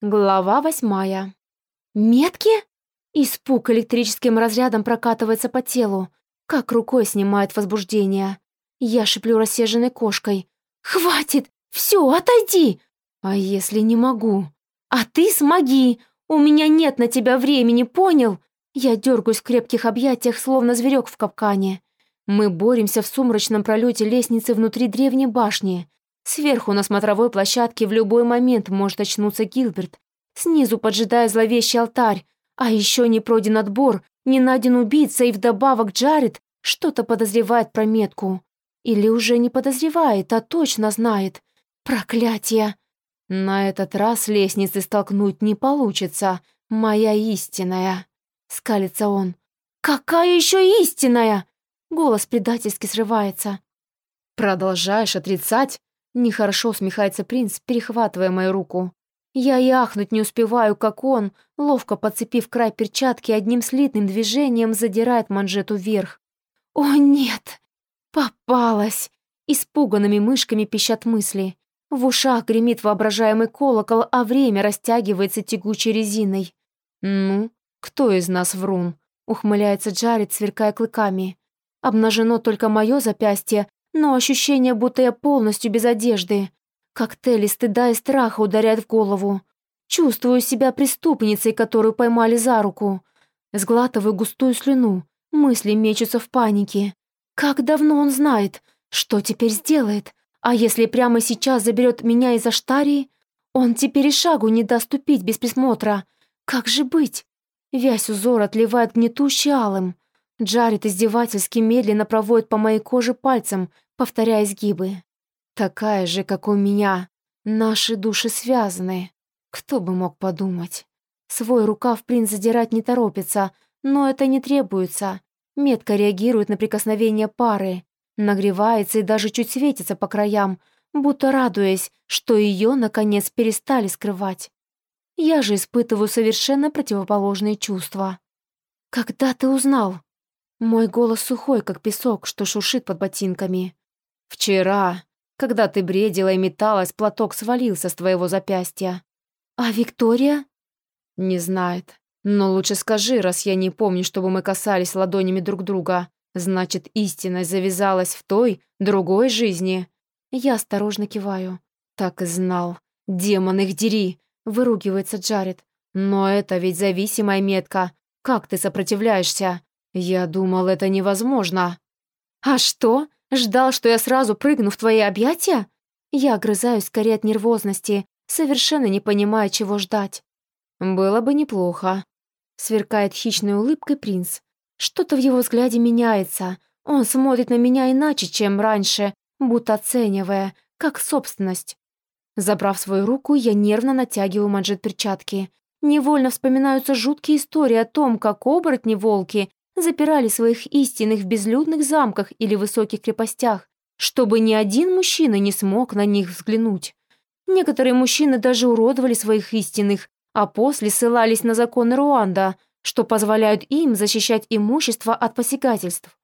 Глава восьмая. Метки? Испуг электрическим разрядом прокатывается по телу, как рукой снимает возбуждение. Я шиплю рассерженной кошкой. «Хватит! Все, отойди!» «А если не могу?» «А ты смоги! У меня нет на тебя времени, понял?» Я дергаюсь в крепких объятиях, словно зверек в капкане. Мы боремся в сумрачном пролете лестницы внутри древней башни. Сверху на смотровой площадке в любой момент может очнуться Гилберт. Снизу поджидая зловещий алтарь. А еще не пройден отбор, не найден убийца, и вдобавок Джаред что-то подозревает про метку. Или уже не подозревает, а точно знает. Проклятие! На этот раз лестницы столкнуть не получится. Моя истинная. Скалится он. «Какая еще истинная?» Голос предательски срывается. «Продолжаешь отрицать?» Нехорошо усмехается принц, перехватывая мою руку. Я и ахнуть не успеваю, как он, ловко подцепив край перчатки, одним слитным движением задирает манжету вверх. «О, нет! Попалась!» Испуганными мышками пищат мысли. В ушах гремит воображаемый колокол, а время растягивается тягучей резиной. «Ну, кто из нас врун?» — ухмыляется Джаред, сверкая клыками. Обнажено только мое запястье, но ощущение, будто я полностью без одежды. Коктейли стыда и страха ударяют в голову. Чувствую себя преступницей, которую поймали за руку. Сглатываю густую слюну, мысли мечутся в панике. Как давно он знает? Что теперь сделает? А если прямо сейчас заберет меня из Аштарии? Он теперь и шагу не даст ступить без присмотра. Как же быть? Вязь узор отливает гнетущий алым. Джаред издевательски медленно проводит по моей коже пальцем, повторяя изгибы. Такая же, как у меня. Наши души связаны. Кто бы мог подумать. Свой рукав принц задирать не торопится, но это не требуется. Метко реагирует на прикосновение пары, нагревается и даже чуть светится по краям, будто радуясь, что ее, наконец, перестали скрывать. Я же испытываю совершенно противоположные чувства. «Когда ты узнал?» Мой голос сухой, как песок, что шуршит под ботинками. «Вчера, когда ты бредила и металась, платок свалился с твоего запястья». «А Виктория?» «Не знает. Но лучше скажи, раз я не помню, чтобы мы касались ладонями друг друга. Значит, истинность завязалась в той, другой жизни». Я осторожно киваю. «Так и знал. Демон их дери!» — выругивается Джаред. «Но это ведь зависимая метка. Как ты сопротивляешься?» «Я думал, это невозможно». «А что? Ждал, что я сразу прыгну в твои объятия?» Я огрызаюсь скорее от нервозности, совершенно не понимая, чего ждать. «Было бы неплохо», — сверкает хищной улыбкой принц. Что-то в его взгляде меняется. Он смотрит на меня иначе, чем раньше, будто оценивая, как собственность. Забрав свою руку, я нервно натягиваю манжет перчатки. Невольно вспоминаются жуткие истории о том, как оборотни-волки запирали своих истинных в безлюдных замках или высоких крепостях, чтобы ни один мужчина не смог на них взглянуть. Некоторые мужчины даже уродовали своих истинных, а после ссылались на законы Руанда, что позволяют им защищать имущество от посягательств.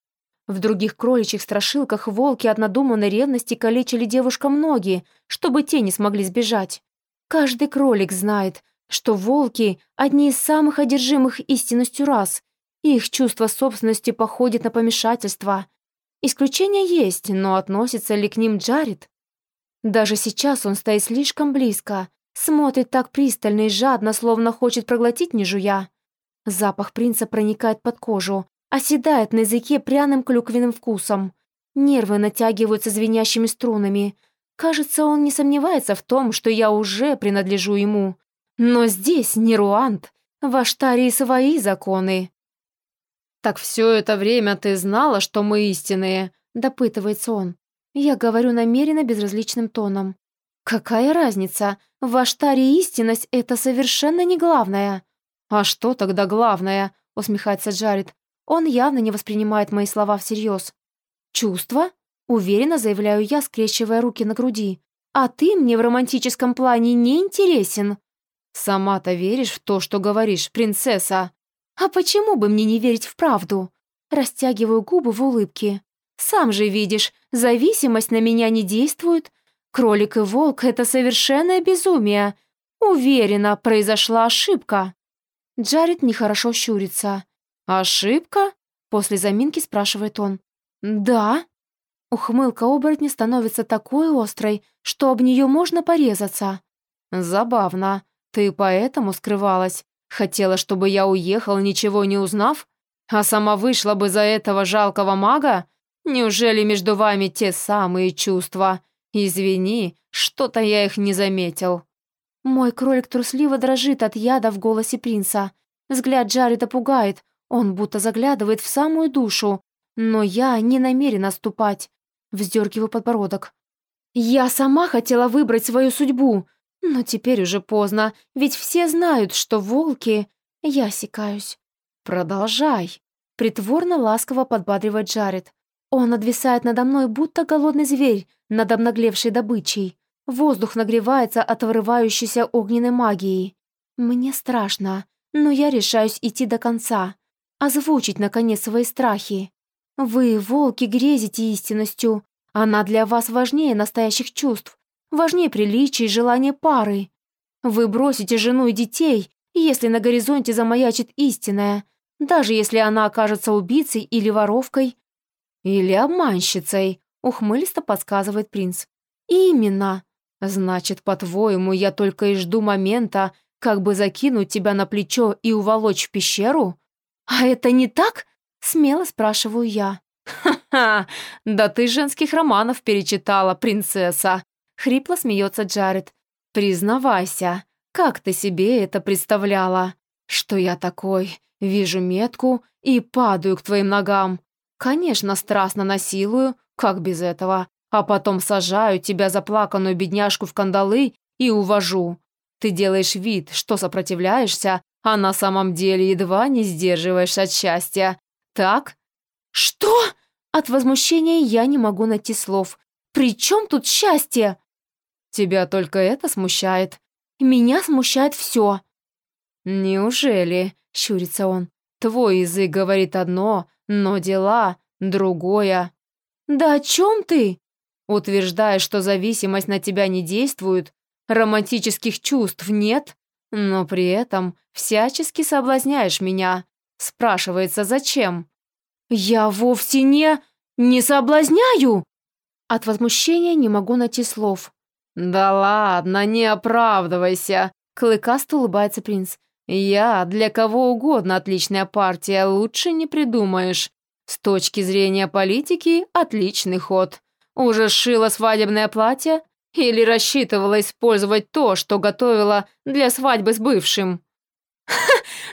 В других кроличьих страшилках волки от надуманной ревности калечили девушкам ноги, чтобы те не смогли сбежать. Каждый кролик знает, что волки – одни из самых одержимых истинностью рас – их чувство собственности походит на помешательство. Исключения есть, но относится ли к ним Джаред? Даже сейчас он стоит слишком близко, смотрит так пристально и жадно, словно хочет проглотить, не жуя. Запах принца проникает под кожу, оседает на языке пряным клюквенным вкусом. Нервы натягиваются звенящими струнами. Кажется, он не сомневается в том, что я уже принадлежу ему. Но здесь не Руанд. В Аштарии свои законы. «Так все это время ты знала, что мы истинные?» — допытывается он. Я говорю намеренно безразличным тоном. «Какая разница? В Аштаре истинность — это совершенно не главное». «А что тогда главное?» — усмехается Джаред. Он явно не воспринимает мои слова всерьез. «Чувство?» — уверенно заявляю я, скрещивая руки на груди. «А ты мне в романтическом плане не интересен». «Сама-то веришь в то, что говоришь, принцесса?» А почему бы мне не верить в правду? Растягиваю губы в улыбке. Сам же видишь, зависимость на меня не действует. Кролик и волк — это совершенное безумие. Уверена, произошла ошибка». Джаред нехорошо щурится. «Ошибка?» — после заминки спрашивает он. «Да». Ухмылка оборотня становится такой острой, что об нее можно порезаться. «Забавно. Ты поэтому скрывалась? Хотела, чтобы я уехал, ничего не узнав? А сама вышла бы за этого жалкого мага? Неужели между вами те самые чувства? Извини, что-то я их не заметил». Мой кролик трусливо дрожит от яда в голосе принца. Взгляд Джареда пугает, он будто заглядывает в самую душу. Но я не намерена ступать. Вздергиваю подбородок. Я сама хотела выбрать свою судьбу, но теперь уже поздно, ведь все знают, что волки... Я осекаюсь. «Продолжай», — притворно ласково подбадривает Джаред. Он надвисает надо мной, будто голодный зверь над обнаглевшей добычей. Воздух нагревается от вырывающейся огненной магии. Мне страшно, но я решаюсь идти до конца. Озвучить, наконец, свои страхи. Вы, волки, грезите истинностью. Она для вас важнее настоящих чувств, важнее приличия и желания пары. Вы бросите жену и детей, если на горизонте замаячит истинная, даже если она окажется убийцей или воровкой. Или обманщицей, ухмылисто подсказывает принц. Именно. Значит, по-твоему, я только и жду момента, как бы закинуть тебя на плечо и уволочь в пещеру? А это не так? Смело спрашиваю я. «Ха-ха! Да ты женских романов перечитала, принцесса!» Хрипло смеется Джаред. «Признавайся, как ты себе это представляла? Что я такой, вижу метку и падаю к твоим ногам. Конечно, страстно насилую, как без этого, а потом сажаю тебя заплаканную бедняжку в кандалы и увожу. Ты делаешь вид, что сопротивляешься, а на самом деле едва не сдерживаешь от счастья. Так?» «Что?» От возмущения я не могу найти слов. «При чем тут счастье?» «Тебя только это смущает?» «Меня смущает все». «Неужели?» — щурится он. «Твой язык говорит одно, но дела — другое». «Да о чем ты?» «Утверждаешь, что зависимость на тебя не действует, романтических чувств нет, но при этом всячески соблазняешь меня. Спрашивается, зачем?» «Я вовсе не... не соблазняю!» От возмущения не могу найти слов. «Да ладно, не оправдывайся!» Клыкаст улыбается принц. «Я для кого угодно отличная партия, лучше не придумаешь. С точки зрения политики, отличный ход. Уже сшила свадебное платье? Или рассчитывала использовать то, что готовила для свадьбы с бывшим?»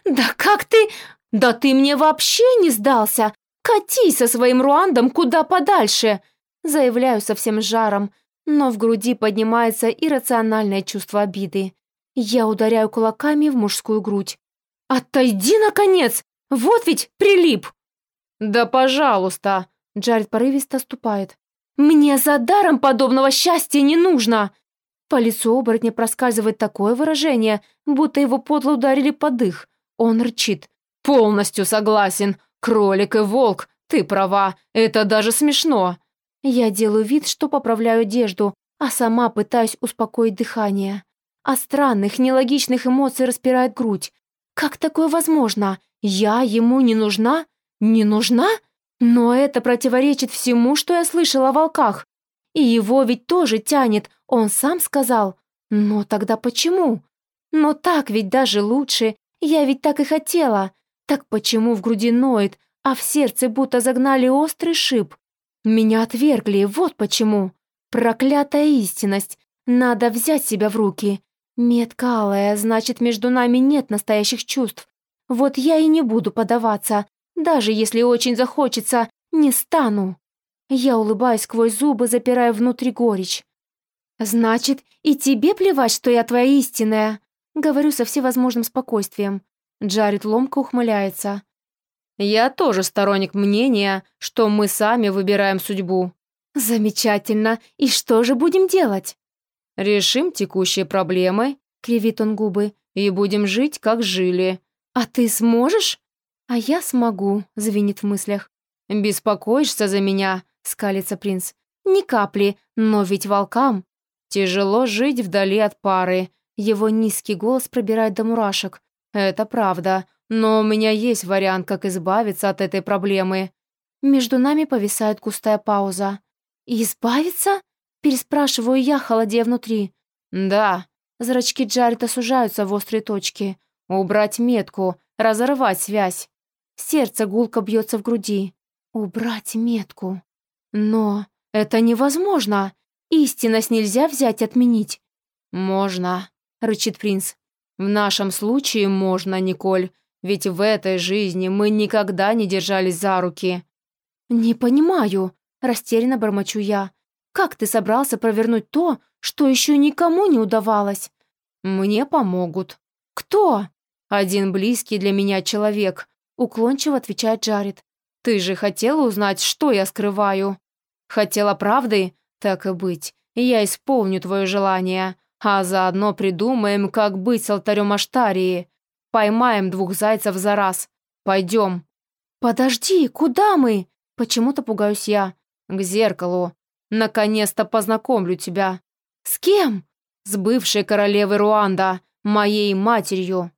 «Да как ты... Да ты мне вообще не сдался! «Катись со своим Руандом куда подальше!» Заявляю со всем жаром, но в груди поднимается иррациональное чувство обиды. Я ударяю кулаками в мужскую грудь. «Отойди, наконец! Вот ведь прилип!» «Да пожалуйста!» Джаред порывисто ступает. «Мне за даром подобного счастья не нужно!» По лицу оборотня проскальзывает такое выражение, будто его подло ударили под дых. Он рычит. «Полностью согласен. «Кролик и волк, ты права, это даже смешно!» Я делаю вид, что поправляю одежду, а сама пытаюсь успокоить дыхание. А странных, нелогичных эмоций распирает грудь. Как такое возможно? Я ему не нужна? Не нужна? Но это противоречит всему, что я слышала о волках. И его ведь тоже тянет, он сам сказал. Но тогда почему? Но так ведь даже лучше, я ведь так и хотела. Так почему в груди ноет, а в сердце будто загнали острый шип? Меня отвергли, вот почему. Проклятая истинность. Надо взять себя в руки. Метка алая, значит, между нами нет настоящих чувств. Вот я и не буду подаваться. Даже если очень захочется, не стану. Я улыбаюсь сквозь зубы, запирая внутри горечь. «Значит, и тебе плевать, что я твоя истинная?» Говорю со всевозможным спокойствием. Джаред ломко ухмыляется. «Я тоже сторонник мнения, что мы сами выбираем судьбу». «Замечательно. И что же будем делать?» «Решим текущие проблемы», — кривит он губы, «и будем жить, как жили». «А ты сможешь?» «А я смогу», — звенит в мыслях. «Беспокоишься за меня?» — скалится принц. «Ни капли, но ведь волкам». «Тяжело жить вдали от пары. Его низкий голос пробирает до мурашек. «Это правда, но у меня есть вариант, как избавиться от этой проблемы». Между нами повисает густая пауза. «Избавиться?» – переспрашиваю я, холодея внутри. «Да». Зрачки Джареда сужаются в острые точки. «Убрать метку, разорвать связь». Сердце гулко бьется в груди. «Убрать метку». Но это невозможно. Истинность нельзя взять и отменить. «Можно», — рычит принц. «В нашем случае можно, Николь, ведь в этой жизни мы никогда не держались за руки». «Не понимаю», — растерянно бормочу я. «Как ты собрался провернуть то, что еще никому не удавалось?» «Мне помогут». «Кто?» «Один близкий для меня человек», — уклончиво отвечает Джаред. «Ты же хотела узнать, что я скрываю?» «Хотела правды? Так и быть. Я исполню твое желание, а заодно придумаем, как быть с алтарем Аштарии. Поймаем двух зайцев за раз. Пойдем». «Подожди, куда мы?» Почему-то пугаюсь я. «К зеркалу. Наконец-то познакомлю тебя». «С кем?» «С бывшей королевой Руанда, моей матерью».